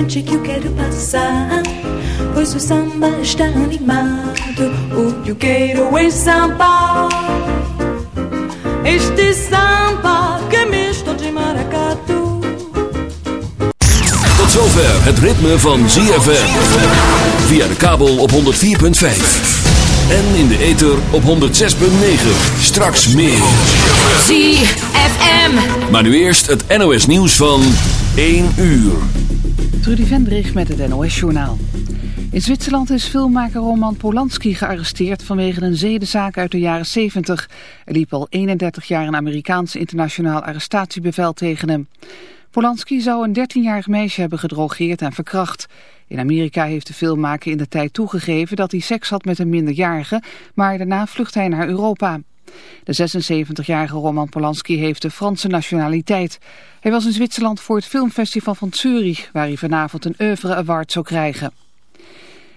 frente que eu quero passar. Pois o samba está animado. O que eu quero é samba. Este samba que misto de maracatu. Tot zover het ritme van ZFM. Via de kabel op 104.5. En in de ether op 106.9. Straks meer. ZFM. Maar nu eerst het NOS nieuws van 1 uur. Trudy Vendrig met het NOS-journaal. In Zwitserland is filmmaker Roman Polanski gearresteerd vanwege een zedenzaak uit de jaren 70. Er liep al 31 jaar een Amerikaans internationaal arrestatiebevel tegen hem. Polanski zou een 13-jarig meisje hebben gedrogeerd en verkracht. In Amerika heeft de filmmaker in de tijd toegegeven dat hij seks had met een minderjarige, maar daarna vlucht hij naar Europa. De 76-jarige Roman Polanski heeft de Franse nationaliteit. Hij was in Zwitserland voor het filmfestival van Zurich, waar hij vanavond een oeuvre award zou krijgen.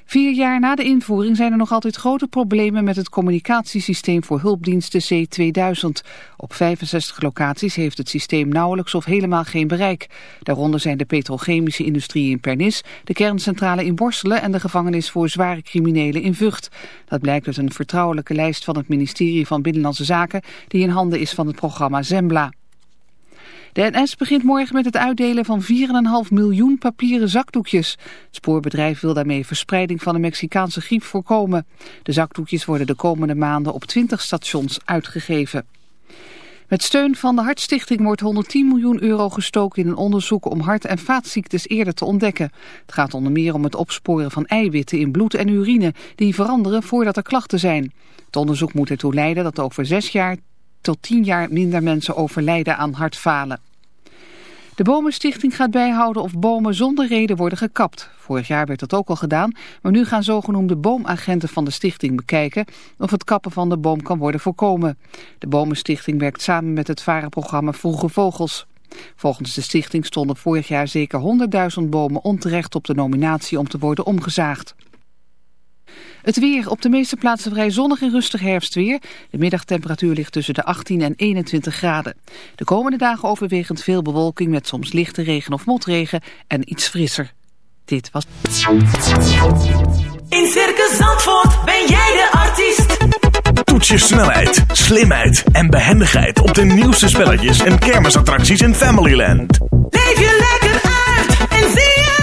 Vier jaar na de invoering zijn er nog altijd grote problemen met het communicatiesysteem voor hulpdiensten C2000. Op 65 locaties heeft het systeem nauwelijks of helemaal geen bereik. Daaronder zijn de petrochemische industrie in Pernis, de kerncentrale in Borselen en de gevangenis voor zware criminelen in Vught. Dat blijkt uit een vertrouwelijke lijst van het ministerie van Binnenlandse Zaken die in handen is van het programma Zembla. De NS begint morgen met het uitdelen van 4,5 miljoen papieren zakdoekjes. Het spoorbedrijf wil daarmee verspreiding van de Mexicaanse griep voorkomen. De zakdoekjes worden de komende maanden op 20 stations uitgegeven. Met steun van de Hartstichting wordt 110 miljoen euro gestoken in een onderzoek om hart- en vaatziektes eerder te ontdekken. Het gaat onder meer om het opsporen van eiwitten in bloed en urine die veranderen voordat er klachten zijn. Het onderzoek moet ertoe leiden dat over zes jaar tot tien jaar minder mensen overlijden aan hartfalen. De Bomenstichting gaat bijhouden of bomen zonder reden worden gekapt. Vorig jaar werd dat ook al gedaan, maar nu gaan zogenoemde boomagenten van de stichting bekijken of het kappen van de boom kan worden voorkomen. De Bomenstichting werkt samen met het varenprogramma Vroege Vogels. Volgens de stichting stonden vorig jaar zeker 100.000 bomen onterecht op de nominatie om te worden omgezaagd. Het weer op de meeste plaatsen vrij zonnig en rustig herfstweer. De middagtemperatuur ligt tussen de 18 en 21 graden. De komende dagen overwegend veel bewolking met soms lichte regen of motregen en iets frisser. Dit was... In Circus Zandvoort ben jij de artiest. Toets je snelheid, slimheid en behendigheid op de nieuwste spelletjes en kermisattracties in Familyland. Leef je lekker uit en zie zelf.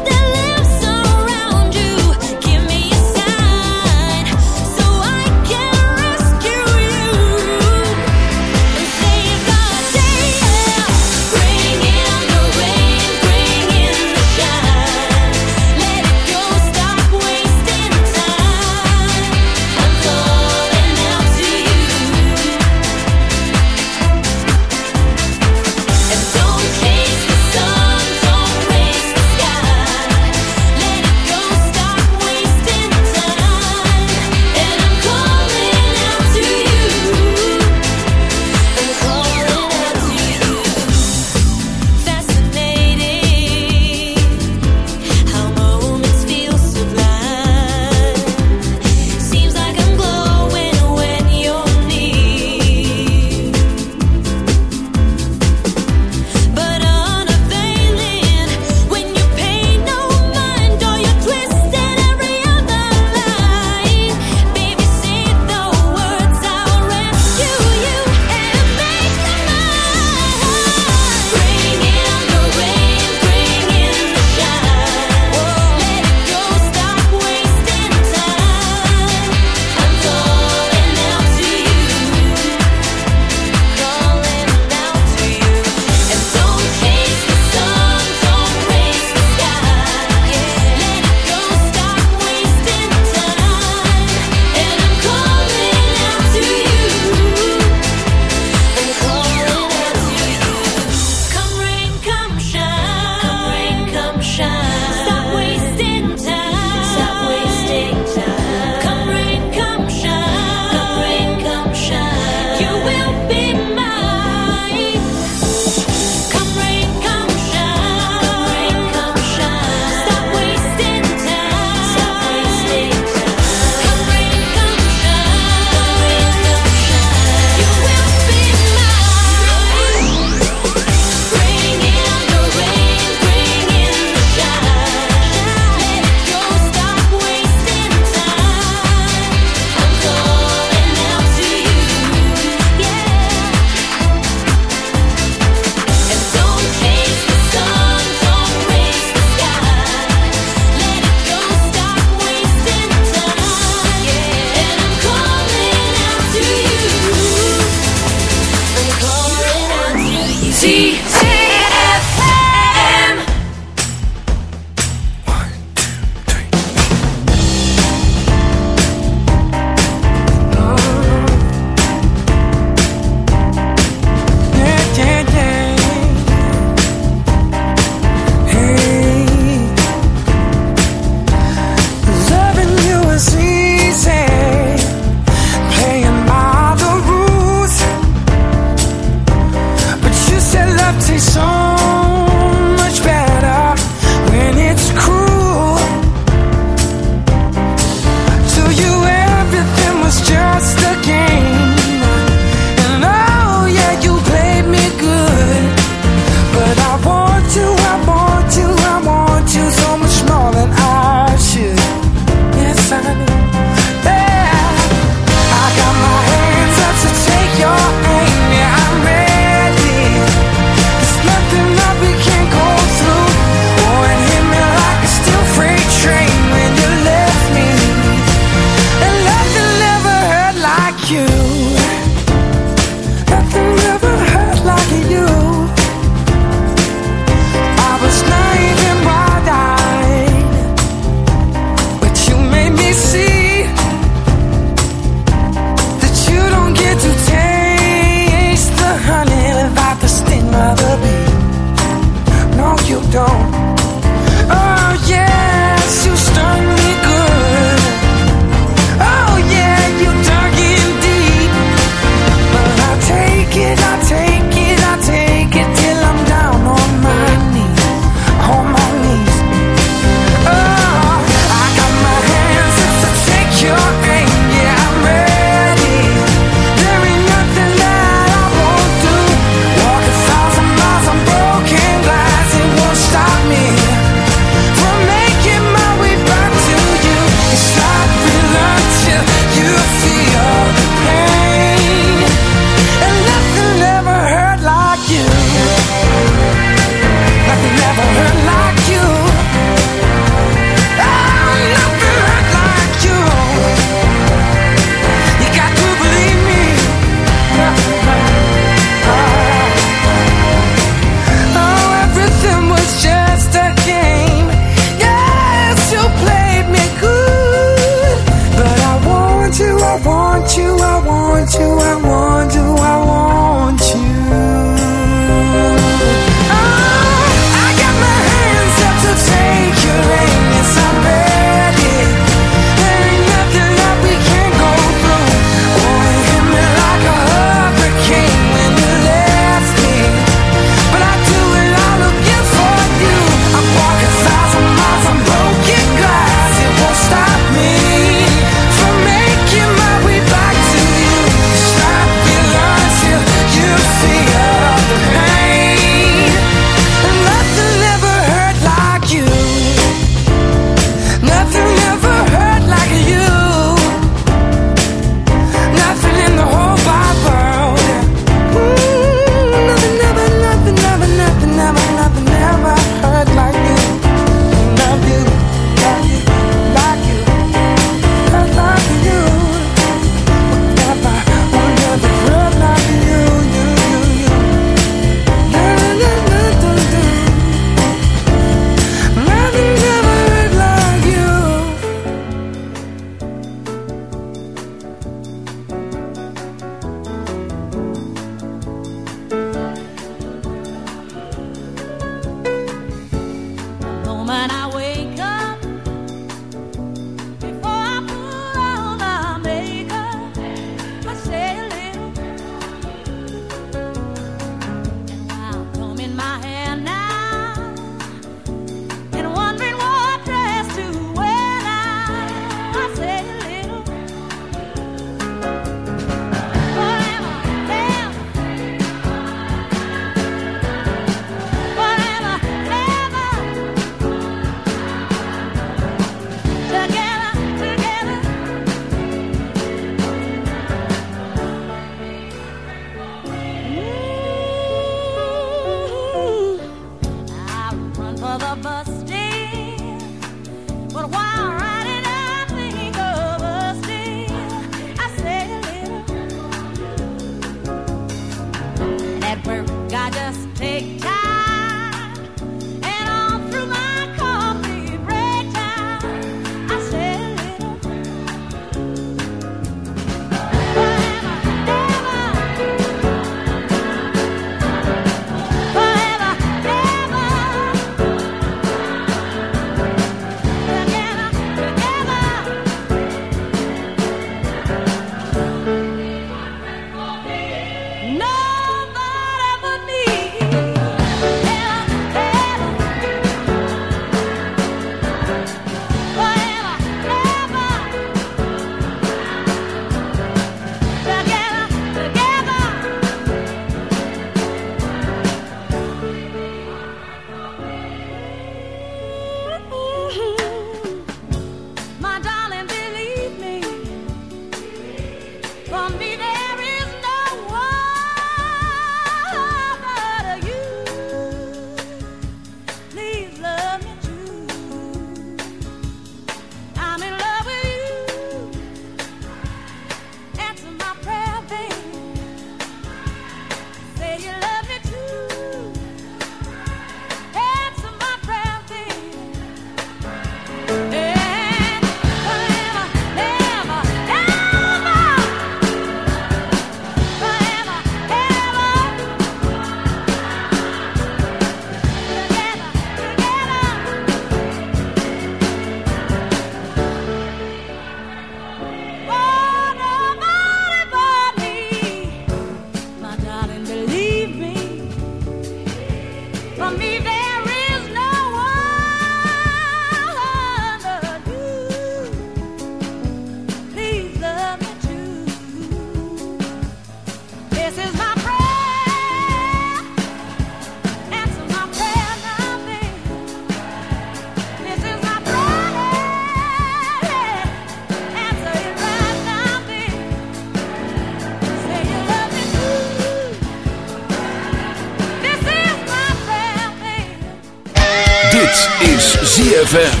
ZFM.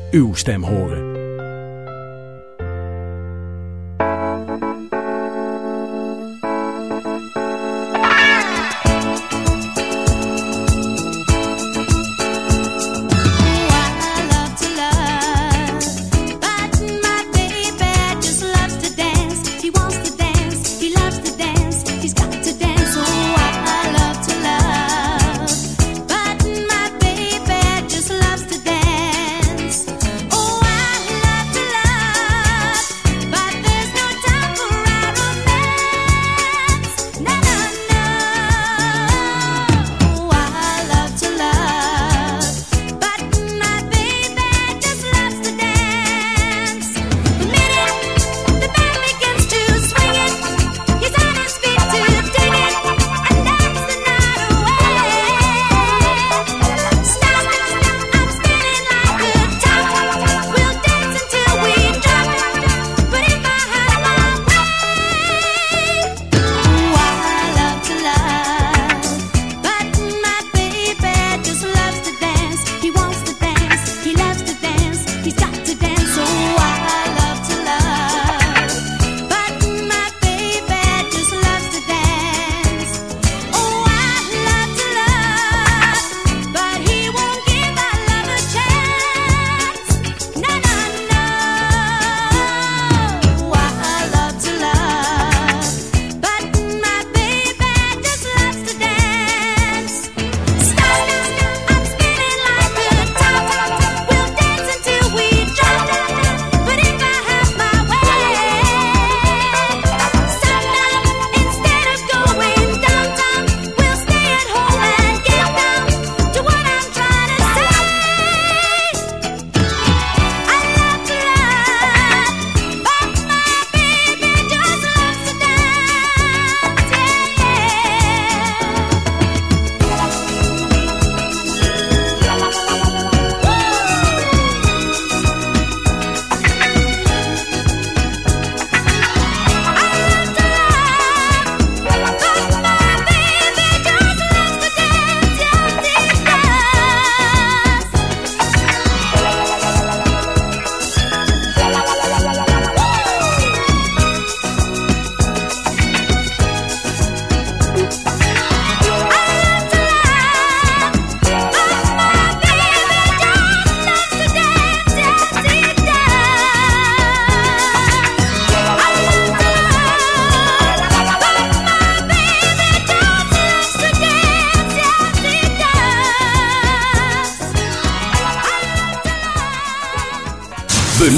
uw stem horen.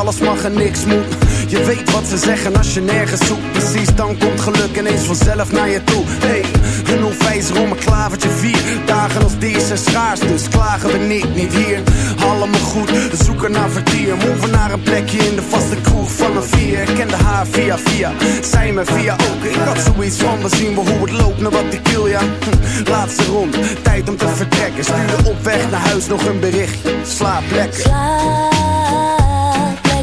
Alles mag en niks moet. Je weet wat ze zeggen als je nergens zoekt. Precies, dan komt geluk ineens vanzelf naar je toe. Hey, een onwijzer om een klavertje vier. Dagen als deze zijn schaars, dus klagen we niet, niet hier. Allemaal goed, zoeken naar vertier. Moven naar een plekje in de vaste kroeg van een vier. Ik kende haar via via, zij me via ook. Ik had zoiets van, we zien we hoe het loopt, naar wat ik wil, ja. Hm, Laatste rond, tijd om te vertrekken. Stuurde op weg naar huis nog een berichtje. Slaap lekker.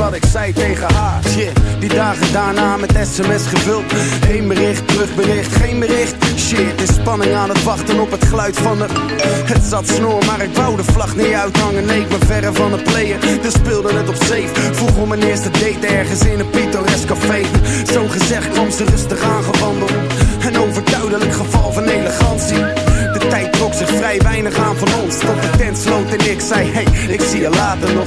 wat ik zei tegen haar. Shit, die dagen daarna met sms gevuld. Eén bericht, terugbericht, geen bericht. Shit, is spanning aan het wachten op het geluid van de... Het zat snor, maar ik wou de vlag niet uithangen. Nee, ik ben verre van het player, dus speelde het op safe. Vroeg om mijn eerste date ergens in een pittoresk café. Zo gezegd kwam ze rustig aangewandeld. Een overduidelijk geval van elegantie. De tijd trok zich vrij weinig aan van ons Tot de tent sloot en ik zei Hey, ik zie je later nog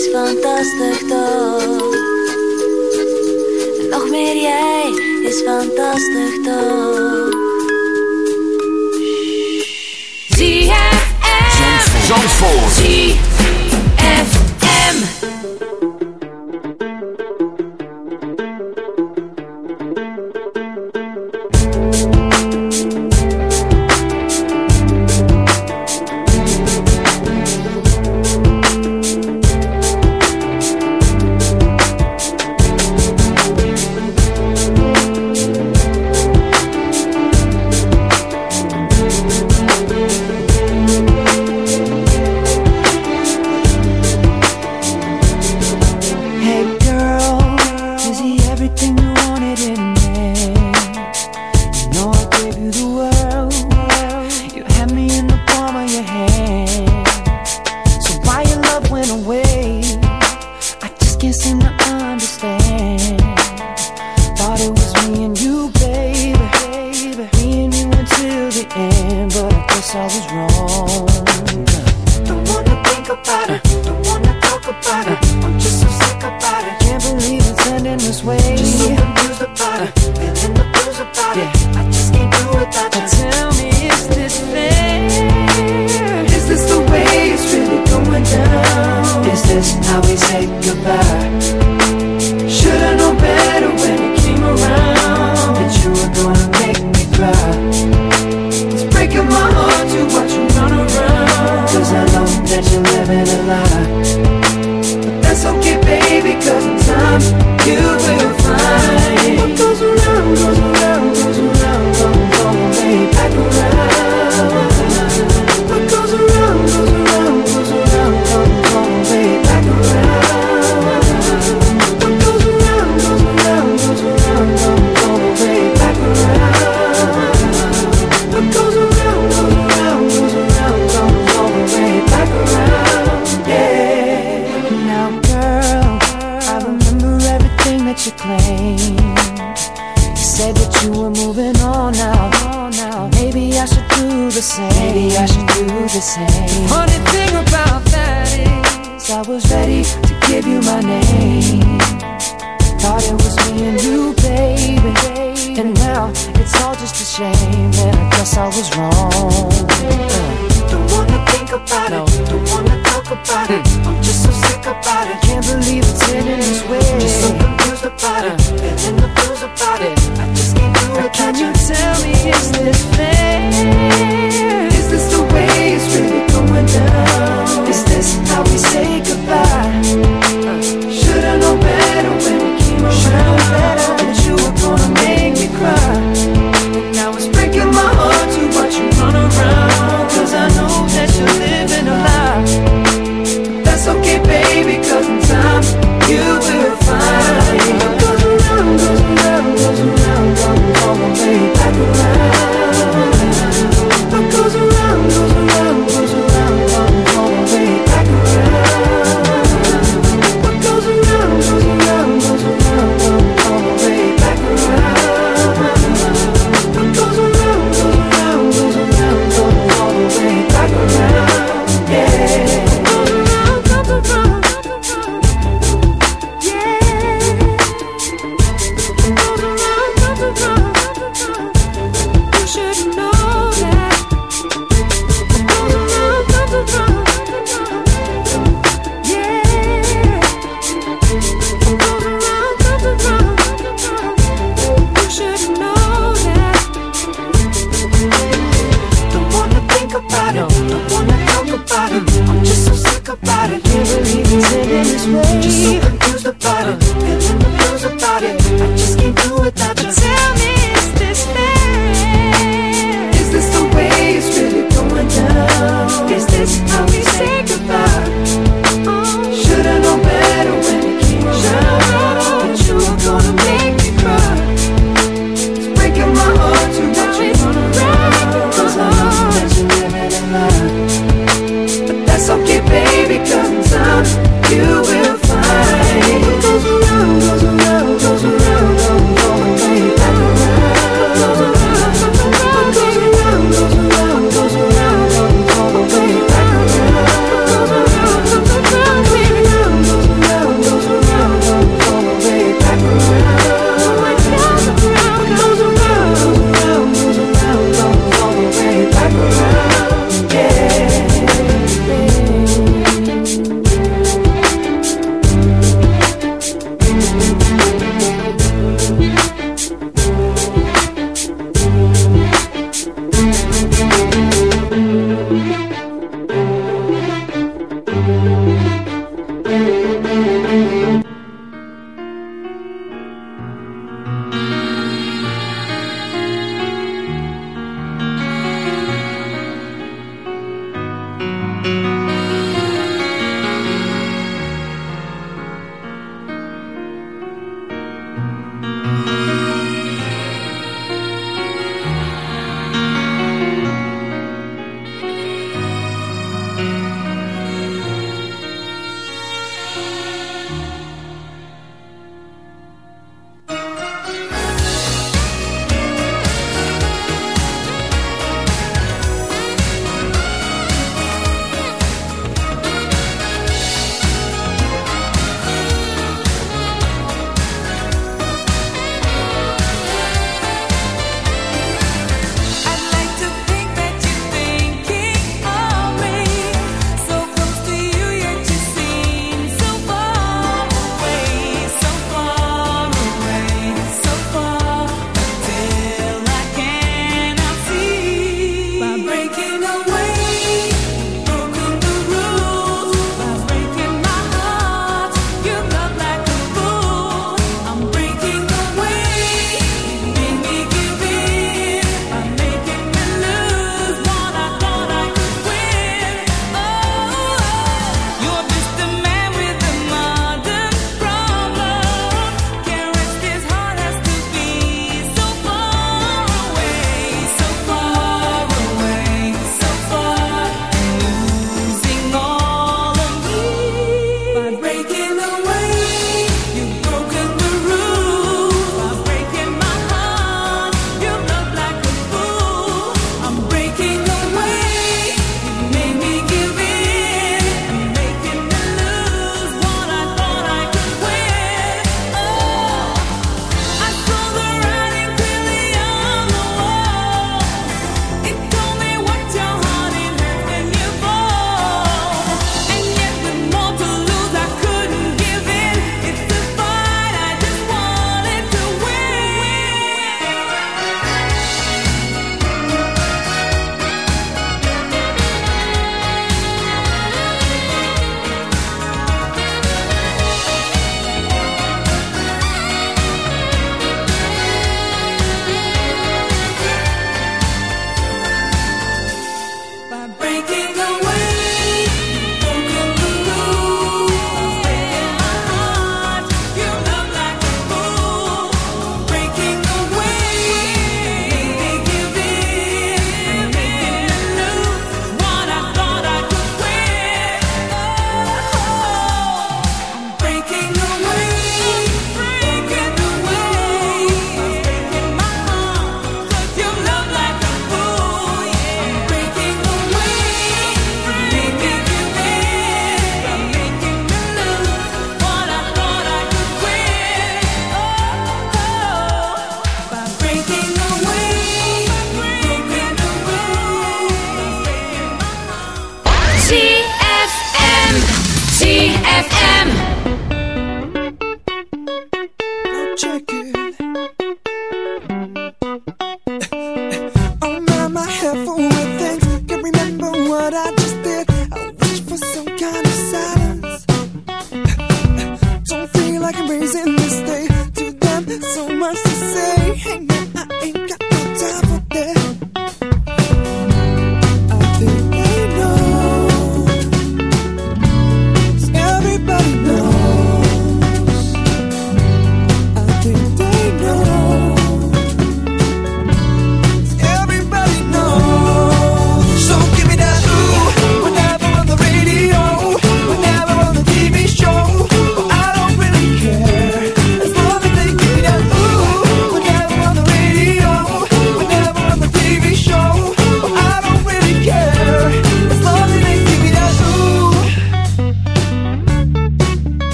is fantastisch toch? Nog meer jij is fantastisch toch? ZFM. Zandvoort.